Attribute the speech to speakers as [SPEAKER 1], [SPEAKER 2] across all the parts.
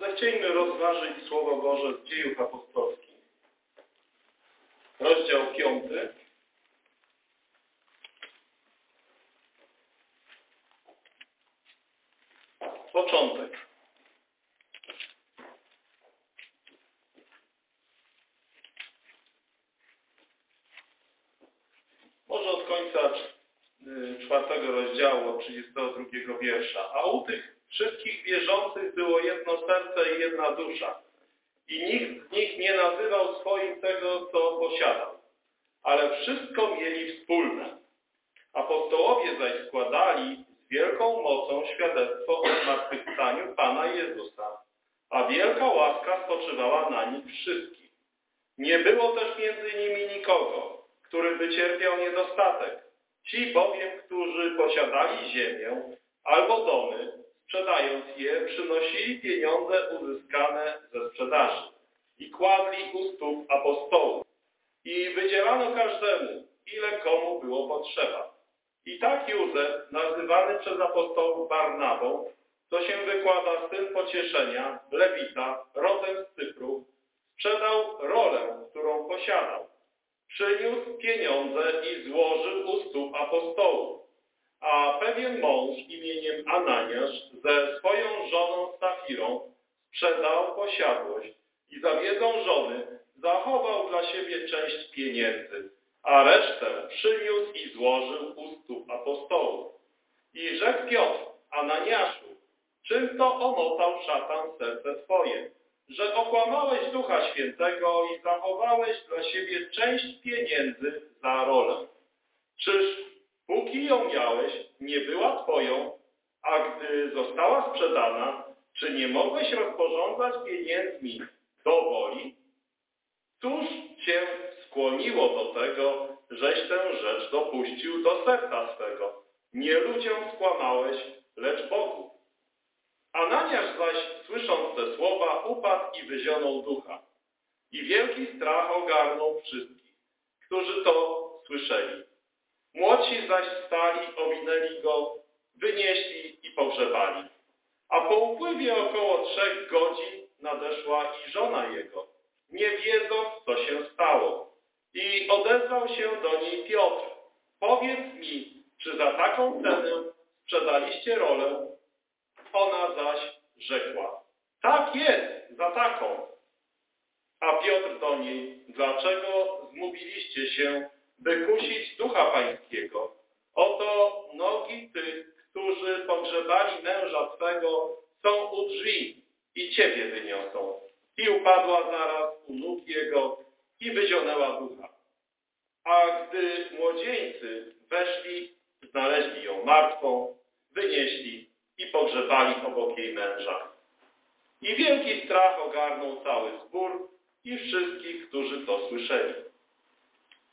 [SPEAKER 1] Zechciejmy rozważyć Słowo Boże z dziejów apostolskich. Rozdział piąty. Początek. Może od końca y, czwartego rozdziału, od 32 wiersza. A u tych wszystkich wierzących było jedno serce i jedna dusza. I nikt z nich nie nazywał swoim tego, co posiadał. Ale wszystko mieli wspólne. Apostołowie zaś składali z wielką mocą świadectwo o zmartwychwstaniu Pana Jezusa, a wielka łaska spoczywała na nich wszystkich. Nie było też między nimi nikogo, który by cierpiał niedostatek. Ci bowiem, którzy posiadali ziemię albo domy, sprzedając je, przynosili pieniądze uzyskane ze sprzedaży i kładli u stóp apostołów. I wydzielano każdemu, ile komu było potrzeba. I tak Józef, nazywany przez apostołów Barnabą, co się wykłada syn pocieszenia, Lewita, rodem z Cypru, sprzedał rolę, którą posiadał. Przyniósł pieniądze i złożył u stóp apostołów. A pewien mąż imieniem Ananiasz ze swoją żoną Safirą sprzedał posiadłość i za wiedzą żony zachował dla siebie część pieniędzy, a resztę przyniósł i złożył u stóp apostołów. I rzekł Piotr, Ananiaszu, czym to omotał szatan serce twoje, że okłamałeś Ducha Świętego i zachowałeś dla siebie część pieniędzy za rolę. Czyż póki ją miałeś, nie była twoją, a gdy została sprzedana, czy nie mogłeś rozporządzać pieniędzmi do woli? Cóż cię skłoniło do tego, żeś tę rzecz dopuścił do serca swego? Nie ludziom skłamałeś, lecz Bogu. Ananiasz zaś, słysząc te słowa, upadł i wyzionął ducha. I wielki strach ogarnął wszystkich, którzy to słyszeli. Młodsi zaś stali, owinęli go, wynieśli i pogrzebali. A po upływie około trzech godzin nadeszła i żona jego, nie wiedząc, co się stało. I odezwał się do niej Piotr. Powiedz mi, czy za taką cenę sprzedaliście rolę? Ona zaś rzekła, tak jest, za taką. A Piotr do niej, dlaczego zmówiliście się, by kusić ducha pańskiego? Oto nogi tych, którzy pogrzebali męża twego, są u drzwi i ciebie wyniosą. I upadła zaraz u nóg jego i wyzionęła ducha. A gdy młodzieńcy weszli, znaleźli ją martwą, wynieśli i pogrzebali obok jej męża. I wielki strach ogarnął cały zbór i wszystkich, którzy to słyszeli.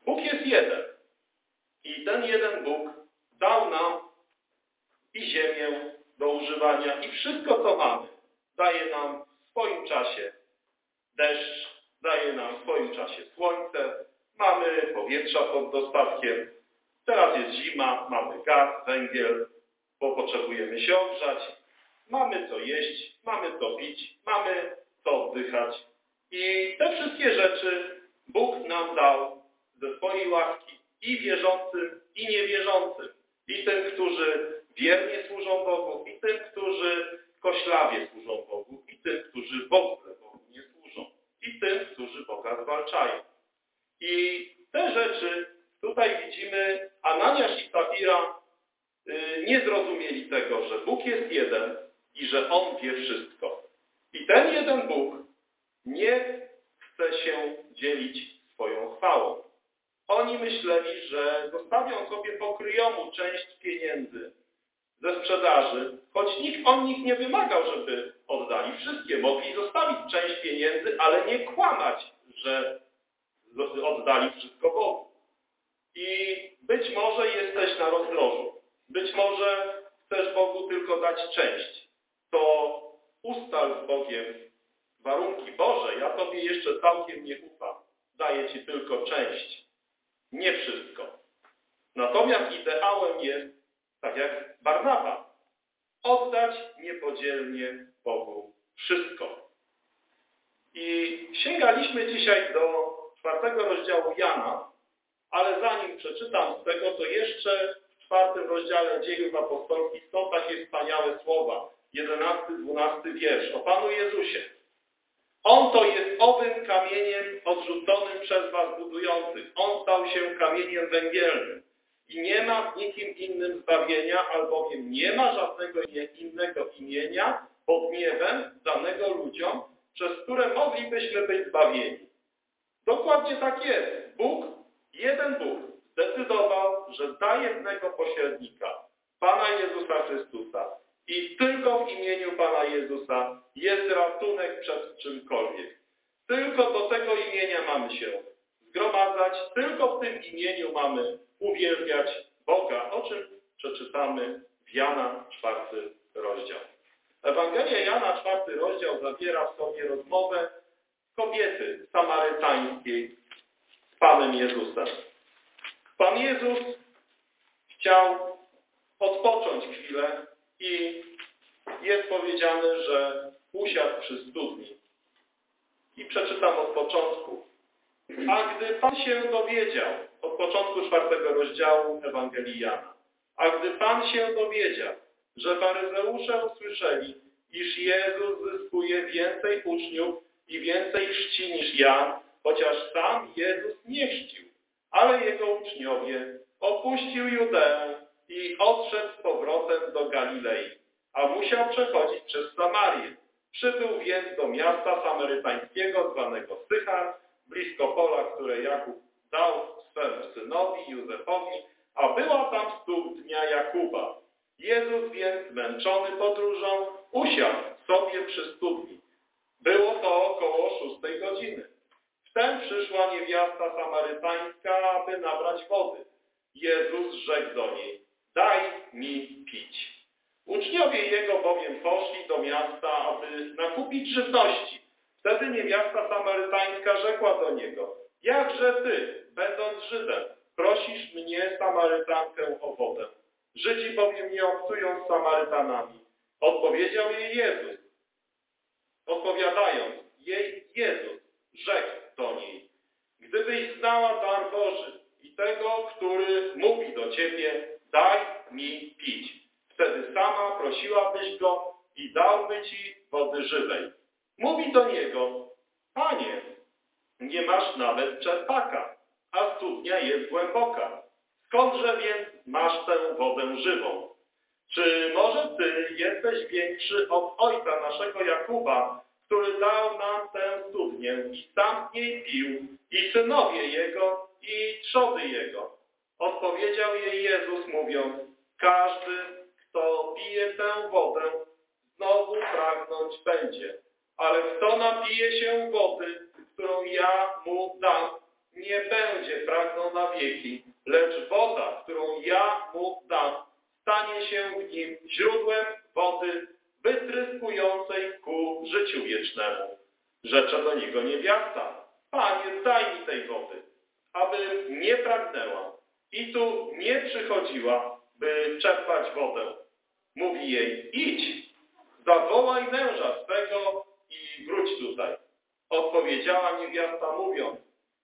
[SPEAKER 1] Bóg jest jeden. I ten jeden Bóg dał nam i ziemię do używania i wszystko, co mamy, daje nam w swoim czasie deszcz, daje nam w swoim czasie słońce, mamy powietrza pod dostatkiem, teraz jest zima, mamy gaz, węgiel, bo potrzebujemy się ogrzać, mamy co jeść, mamy co pić, mamy co oddychać. I te wszystkie rzeczy Bóg nam dał ze swojej łaski i wierzącym, i niewierzącym. I tym, którzy wiernie służą Bogu, i tym, którzy koślawie służą Bogu, i tym, którzy w ogóle Bogu nie służą, i tym, którzy Boga zwalczają. I te rzeczy tutaj widzimy, Ananiasz i Safira y, nie zrozumieli tego, że Bóg jest jeden i że On wie wszystko. I ten jeden Bóg nie chce się dzielić swoją chwałą. Oni myśleli, że zostawią sobie pokryjomu część pieniędzy ze sprzedaży, choć nikt on nich nie wymagał, żeby oddali wszystkie. Mogli zostawić część pieniędzy, ale nie kłamać, że oddali wszystko Bogu. I być może jesteś na rozdrożu. Być może chcesz Bogu tylko dać część. To ustal z Bogiem warunki. Boże, ja Tobie jeszcze całkiem nie ufam. Daję Ci tylko część. Nie wszystko. Natomiast ideałem jest, tak jak Barnaba, oddać niepodzielnie Bogu wszystko. I sięgaliśmy dzisiaj do czwartego rozdziału Jana, ale zanim przeczytam z tego, to jeszcze w czwartym rozdziale dziejów apostolskich są takie wspaniałe słowa. 11-12 wiersz o Panu Jezusie. On to jest owym kamieniem odrzuconym przez was budujących. On stał się kamieniem węgielnym. I nie ma w nikim innym zbawienia, albowiem nie ma żadnego innego imienia pod niebem danego ludziom, przez które moglibyśmy być zbawieni. Dokładnie tak jest. Bóg, jeden Bóg, zdecydował, że da jednego pośrednika, Pana Jezusa Chrystusa. I tylko w imieniu Pana Jezusa jest ratunek przed czymkolwiek. Tylko do tego imienia mamy się zgromadzać, tylko w tym imieniu mamy uwielbiać Boga, o czym przeczytamy w Jana czwarty rozdział. Ewangelia Jana czwarty rozdział zawiera w sobie rozmowę kobiety samarytańskiej Panem Jezusem. Pan Jezus chciał odpocząć chwilę i jest powiedziane, że usiadł przy studni. I przeczytam od początku. A gdy Pan się dowiedział, od początku czwartego rozdziału Ewangelii Jana, a gdy Pan się dowiedział, że faryzeusze usłyszeli, iż Jezus zyskuje więcej uczniów i więcej czci niż Jan, chociaż sam Jezus nie chrzcił, ale jego uczniowie opuścił Judeę i odszedł z powrotem do Galilei, a musiał przechodzić przez Samarię. Przybył więc do miasta samarytańskiego zwanego Sychar, blisko pola, które Jakub dał swemu synowi Józefowi, a była tam studnia Jakuba. Jezus więc, zmęczony podróżą, usiadł sobie przy studni. Było to około szóstej godziny. Wtem przyszła niewiasta samarytańska, aby nabrać wody. Jezus rzekł do niej, daj mi pić. Uczniowie jego bowiem poszli do miasta, aby nakupić żywności. Wtedy niewiasta samarytańska rzekła do niego, jakże ty, będąc Żydem, prosisz mnie, Samarytankę, o wodę? Żydzi bowiem nie obcują z Samarytanami. Odpowiedział jej Jezus. Odpowiadając, jej Jezus rzekł do niej, gdybyś znała dar Boży i tego, który mówi do ciebie, daj mi pić. Wtedy sama prosiłabyś go i dałby ci wody żywej. Mówi do niego, Panie, nie masz nawet czerpaka, a studnia jest głęboka. Skądże więc masz tę wodę żywą? Czy może Ty jesteś większy od ojca naszego Jakuba, który dał nam tę studnię i sam z niej pił, i synowie jego, i trzody jego? Odpowiedział jej Jezus mówiąc, każdy, kto pije tę wodę, znowu pragnąć będzie. Ale kto napije się wody, którą ja mu dam, nie będzie pragnął na wieki, lecz woda, którą ja mu dam, stanie się w nim źródłem wody wytryskującej ku życiu wiecznemu. Rzecze do niego niewiasta. Panie, daj mi tej wody, aby nie pragnęła i tu nie przychodziła, by czerpać wodę. Mówi jej, idź, zawołaj męża swego i wróć tutaj. Odpowiedziała niewiasta mówiąc,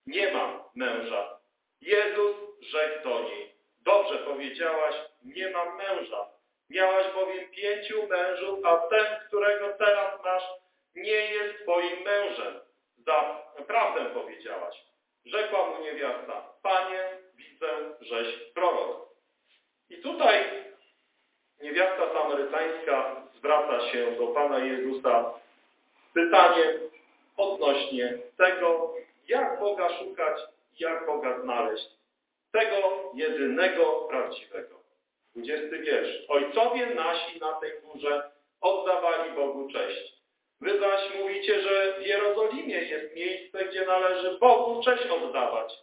[SPEAKER 1] nie mam męża. Jezus rzekł do niej, dobrze powiedziałaś, nie mam męża. Miałaś bowiem pięciu mężów, a ten, którego teraz masz, nie jest twoim mężem. Za prawdę powiedziałaś. Rzekła mu niewiasta, Panie, widzę, żeś prorok. I tutaj niewiasta samarytańska zwraca się do Pana Jezusa z pytaniem odnośnie tego, jak Boga szukać, jak Boga znaleźć. Tego jedynego prawdziwego. 20 wiersz. Ojcowie nasi na tej górze oddawali Bogu cześć. Wy zaś mówicie, że w Jerozolimie jest miejsce, gdzie należy Bogu cześć oddawać.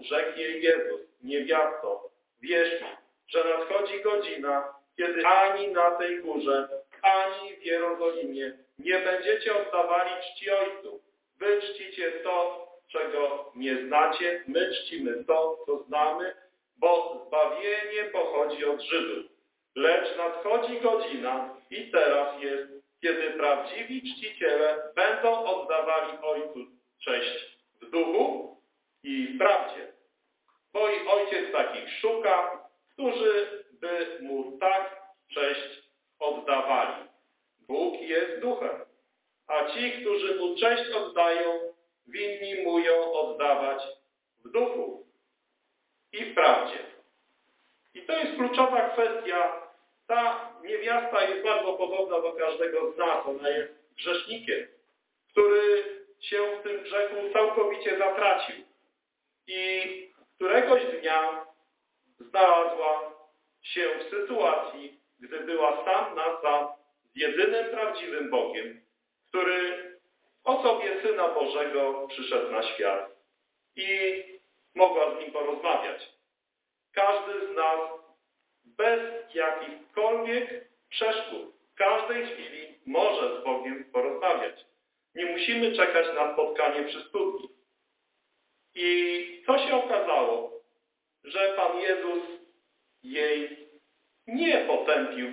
[SPEAKER 1] Rzekł jej Jezus, niewiasto, wierz mi, że nadchodzi godzina, kiedy ani na tej górze, ani w Jerozolimie nie będziecie oddawali czci Ojcu. Wy czcicie to, czego nie znacie, my czcimy to, co znamy, bo zbawienie pochodzi od Żydów. Lecz nadchodzi godzina i teraz jest, kiedy prawdziwi czciciele będą oddawali Ojcu cześć w duchu i w prawdzie. Bo i Ojciec takich szuka, którzy by Mu tak cześć oddawali. Bóg jest duchem, a ci, którzy Mu cześć oddają, winni Mu ją oddawać w duchu i w prawdzie. I to jest kluczowa kwestia. Ta niewiasta jest bardzo podobna do każdego z nas. Ona jest grzesznikiem, który się w tym grzechu całkowicie zatracił. I któregoś dnia znalazła się w sytuacji, gdy była sam na sam z jedynym prawdziwym Bogiem, który w osobie Syna Bożego przyszedł na świat i mogła z Nim porozmawiać. Każdy z nas bez jakichkolwiek przeszkód w każdej chwili może z Bogiem porozmawiać. Nie musimy czekać na spotkanie przy studni. I co się okazało? Że Pan Jezus jej nie potępił,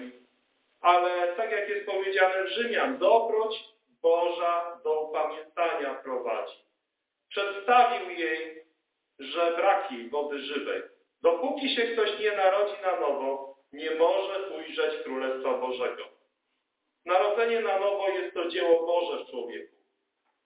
[SPEAKER 1] ale tak jak jest powiedziane w Rzymian, dobroć Boża do upamiętania prowadzi. Przedstawił jej, że brak jej wody żywej. Dopóki się ktoś nie narodzi na nowo, nie może ujrzeć Królestwa Bożego. Narodzenie na nowo jest to dzieło Boże w człowieku,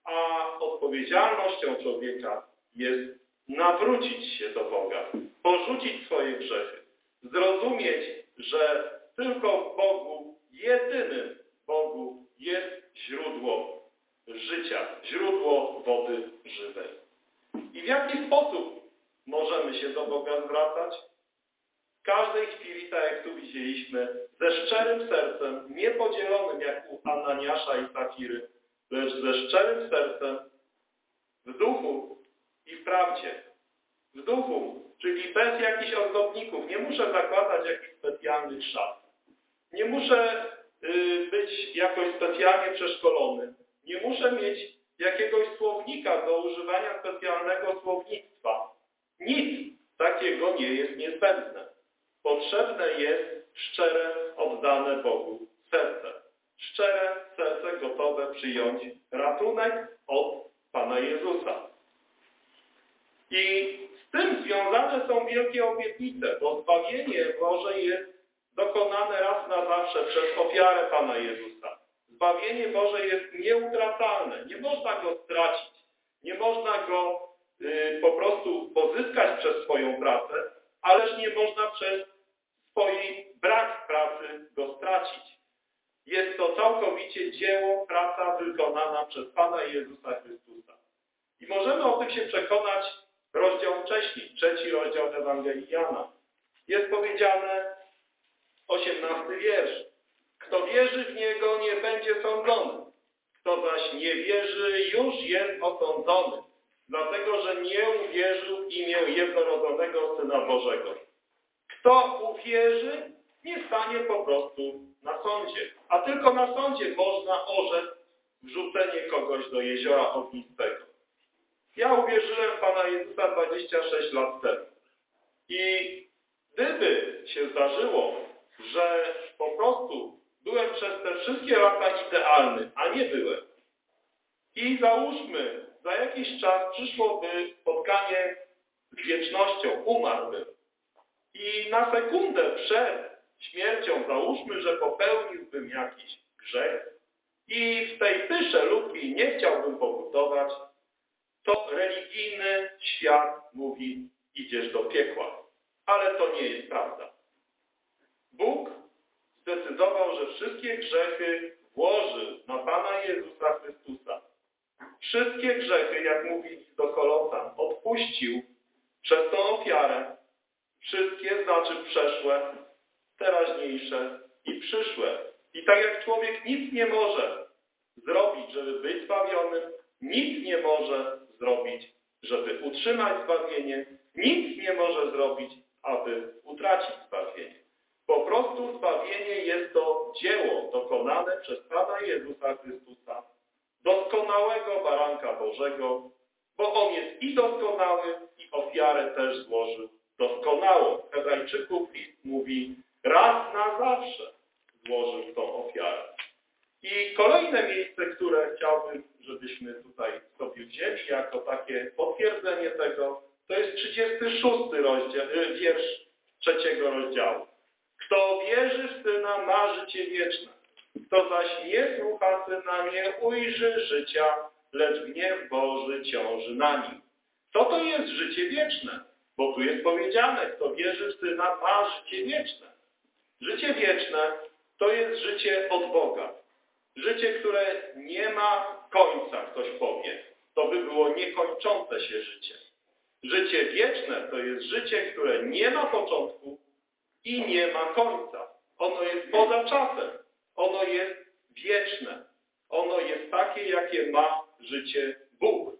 [SPEAKER 1] a odpowiedzialnością człowieka jest nawrócić się do Boga, porzucić swoje grzechy, zrozumieć, że tylko w Bogu, jedynym Bogu jest źródło życia, źródło wody żywej. I w jaki sposób możemy się do Boga zwracać? W każdej chwili, tak jak tu widzieliśmy, ze szczerym sercem, niepodzielonym jak u Ananiasza i Safiry, lecz ze szczerym sercem, w duchu i w prawdzie. W duchu, czyli bez jakichś ozdobników. Nie muszę zakładać jakichś specjalnych szat. Nie muszę y, być jakoś specjalnie przeszkolony. Nie muszę mieć jakiegoś słownika do używania specjalnego słownictwa. Nic takiego nie jest niezbędne. Potrzebne jest szczere, oddane Bogu serce. Szczere serce gotowe przyjąć ratunek od Pana Jezusa. I z tym związane są wielkie obietnice, bo zbawienie Boże jest dokonane raz na zawsze przez ofiarę Pana Jezusa. Zbawienie Boże jest nieutracalne. Nie można go stracić. Nie można go y, po prostu pozyskać przez swoją pracę, ależ nie można przez swój brak pracy go stracić. Jest to całkowicie dzieło, praca wykonana przez Pana Jezusa Chrystusa. I możemy o tym się przekonać rozdział wcześniej, trzeci rozdział Ewangelii Jana. Jest powiedziane, osiemnasty wiersz. Kto wierzy w Niego, nie będzie sądzony. Kto zaś nie wierzy, już jest osądzony, dlatego że nie uwierzył w imię jednorodzonego Syna Bożego. Kto uwierzy, nie stanie po prostu na sądzie. A tylko na sądzie można orzec wrzucenie kogoś do jeziora ognistego. Ja uwierzyłem w Pana Jezusa 26 lat temu. I gdyby się zdarzyło, że po prostu byłem przez te wszystkie lata idealny, a nie byłem. I załóżmy, za jakiś czas przyszłoby spotkanie z wiecznością, umarłbym. I na sekundę przed śmiercią załóżmy, że popełniłbym jakiś grzech i w tej pysze ludzkiej nie chciałbym pokutować, to religijny świat mówi, idziesz do piekła. Ale to nie jest prawda. Bóg zdecydował, że wszystkie grzechy włożył na Pana Jezusa Chrystusa. Wszystkie grzechy, jak mówi do Kolosan, odpuścił przez tą ofiarę. Wszystkie znaczy przeszłe, teraźniejsze i przyszłe. I tak jak człowiek nic nie może zrobić, żeby być zbawionym, nic nie może zrobić, żeby utrzymać zbawienie, nic nie może zrobić, aby utracić zbawienie. Po prostu zbawienie jest to dzieło dokonane przez Pana Jezusa Chrystusa, doskonałego baranka Bożego, bo On jest i doskonały, i ofiarę też złożył doskonałą. Hebrajczyków list mówi, raz na zawsze złożył tą ofiarę. I chciałbym, żebyśmy tutaj sobie wzięli jako takie potwierdzenie tego, to jest 36 rozdział, y, wiersz trzeciego rozdziału. Kto wierzy w Syna ma życie wieczne. Kto zaś nie słucha Syna nie ujrzy życia, lecz gniew Boży ciąży na nim. Co to jest życie wieczne? Bo tu jest powiedziane, kto wierzy w Syna ma życie wieczne. Życie wieczne to jest życie od Boga. Życie, które nie ma końca, ktoś powie. To by było niekończące się życie. Życie wieczne to jest życie, które nie ma początku i nie ma końca. Ono jest poza czasem. Ono jest wieczne. Ono jest takie, jakie ma życie Bóg.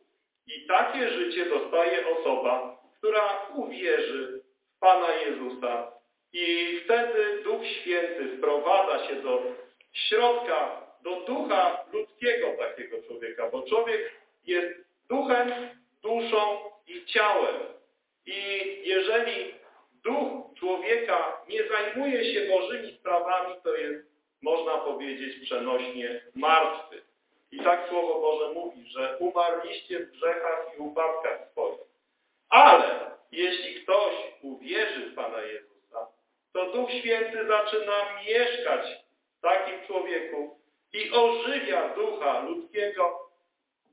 [SPEAKER 1] I takie życie dostaje osoba, która uwierzy w Pana Jezusa i wtedy Duch Święty wprowadza się do środka, do ducha ludzkiego takiego człowieka, bo człowiek jest duchem, duszą i ciałem. I jeżeli duch człowieka nie zajmuje się Bożymi sprawami, to jest, można powiedzieć przenośnie, martwy. I tak Słowo Boże mówi, że umarliście w grzechach i upadkach swoich. Ale jeśli ktoś uwierzy w Pana Jezusa, to Duch Święty zaczyna mieszkać w takim człowieku i ożywia ducha ludzkiego.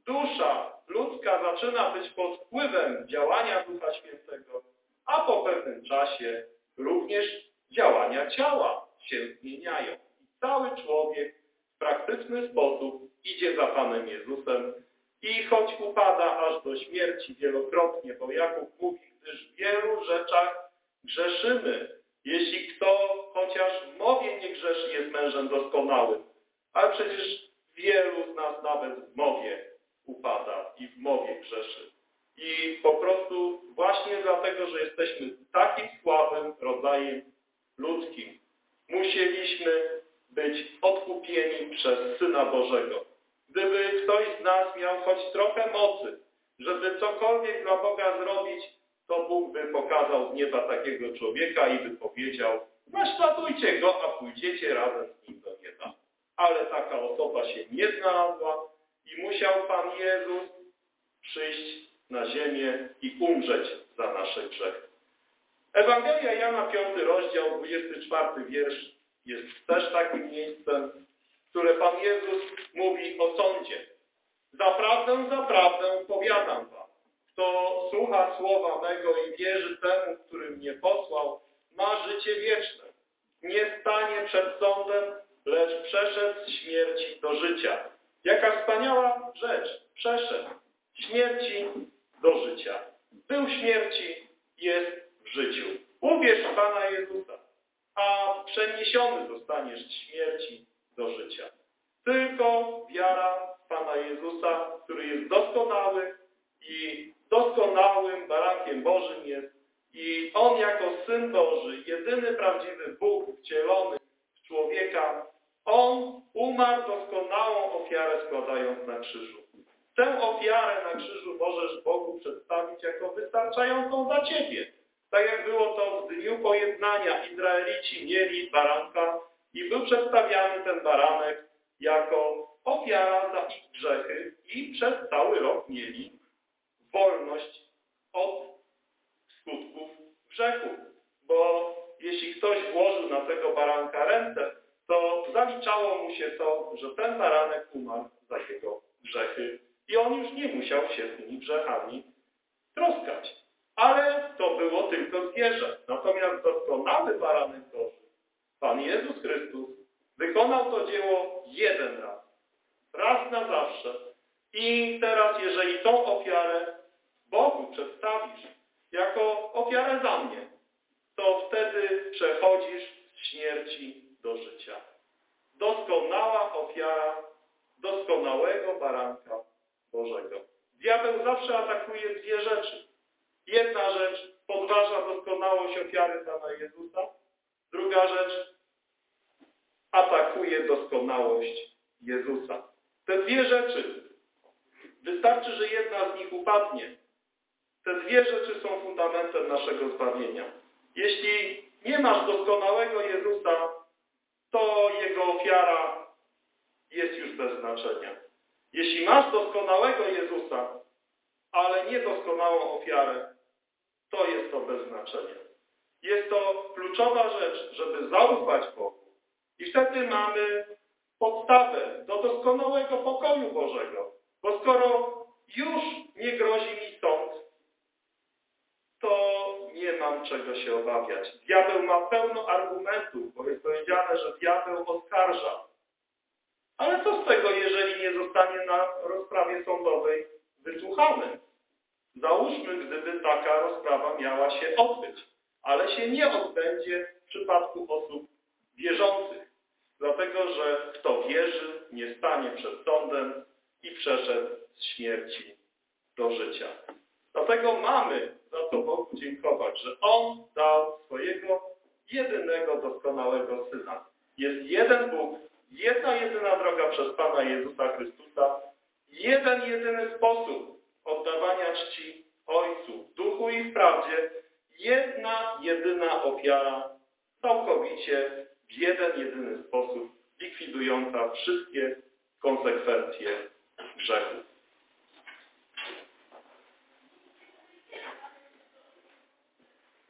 [SPEAKER 1] Dusza ludzka zaczyna być pod wpływem działania Ducha Świętego, a po pewnym czasie również działania ciała zmieniają. I cały człowiek w praktyczny sposób idzie za Panem Jezusem i choć upada aż do śmierci wielokrotnie, bo Jakub mówi, gdyż w wielu rzeczach grzeszymy. Jeśli kto chociaż w mowie nie grzeszy, jest mężem doskonałym. Ale przecież wielu z nas nawet w mowie upada i w mowie grzeszy. I po prostu właśnie dlatego, że jesteśmy takim słabym rodzajem ludzkim, musieliśmy być odkupieni przez Syna Bożego. Gdyby ktoś z nas miał choć trochę mocy, żeby cokolwiek dla Boga zrobić, to Bóg by pokazał z nieba takiego człowieka i by powiedział, naśladujcie go, a pójdziecie razem z nim do nieba. Ale taka osoba się nie znalazła i musiał Pan Jezus przyjść na ziemię i umrzeć za nasze grzechy. Ewangelia Jana 5 rozdział 24 wiersz jest też takim miejscem, które Pan Jezus mówi o sądzie. Zaprawdę, zaprawdę powiadam wam, kto słucha słowa mego i wierzy temu, który mnie posłał, ma życie wieczne. Nie stanie przed sądem, lecz przeszedł z śmierci do życia. Jaka wspaniała rzecz. Przeszedł śmierci do życia. Był śmierci, jest życiu. Uwierz Pana Jezusa, a przeniesiony zostaniesz z śmierci do życia. Tylko wiara Pana Jezusa, który jest doskonały i doskonałym barankiem Bożym jest i On jako Syn Boży, jedyny prawdziwy Bóg wcielony w człowieka, On umarł doskonałą ofiarę składając na krzyżu. Tę ofiarę na krzyżu możesz Bogu przedstawić jako wystarczającą za Ciebie. Tak jak było to w dniu pojednania. Izraelici mieli baranka i był przedstawiany ten baranek jako ofiara za ich grzechy i przez cały rok mieli wolność od skutków grzechu. Bo jeśli ktoś włożył na tego baranka ręce, to zaliczało mu się to, że ten baranek umarł za jego grzechy i on już nie musiał się tymi grzechami troskać. Ale to było tylko zwierzę. Natomiast doskonały baranek Boży, Pan Jezus Chrystus, wykonał to dzieło jeden raz. Raz na zawsze. I teraz, jeżeli tą ofiarę Bogu przedstawisz jako ofiarę za mnie, to wtedy przechodzisz z śmierci do życia. Doskonała ofiara doskonałego baranka Bożego. Diabeł zawsze atakuje dwie rzeczy. Jedna rzecz podważa doskonałość ofiary Pana Jezusa. Druga rzecz atakuje doskonałość Jezusa. Te dwie rzeczy, wystarczy, że jedna z nich upadnie. Te dwie rzeczy są fundamentem naszego zbawienia. Jeśli nie masz doskonałego Jezusa, to Jego ofiara jest już bez znaczenia. Jeśli masz doskonałego Jezusa, niedoskonałą ofiarę, to jest to bez znaczenia. Jest to kluczowa rzecz, żeby zaufać Bogu. I wtedy mamy podstawę do doskonałego pokoju Bożego. Bo skoro już nie grozi mi sąd, to nie mam czego się obawiać. Diabeł ma pełno argumentów, bo jest powiedziane, że diabeł oskarża. Ale co z tego, jeżeli nie zostanie na rozprawie sądowej wysłuchany? Załóżmy, gdyby taka rozprawa miała się odbyć, ale się nie odbędzie w przypadku osób wierzących, dlatego że kto wierzy, nie stanie przed sądem i przeszedł z śmierci do życia. Dlatego mamy za to Bogu dziękować, że On dał swojego jedynego doskonałego Syna. Jest jeden Bóg, jedna jedyna droga przez Pana Jezusa Chrystusa, jeden jedyny sposób oddawania czci Ojcu, w Duchu i w prawdzie, jedna jedyna ofiara, całkowicie w jeden jedyny sposób, likwidująca wszystkie konsekwencje grzechu.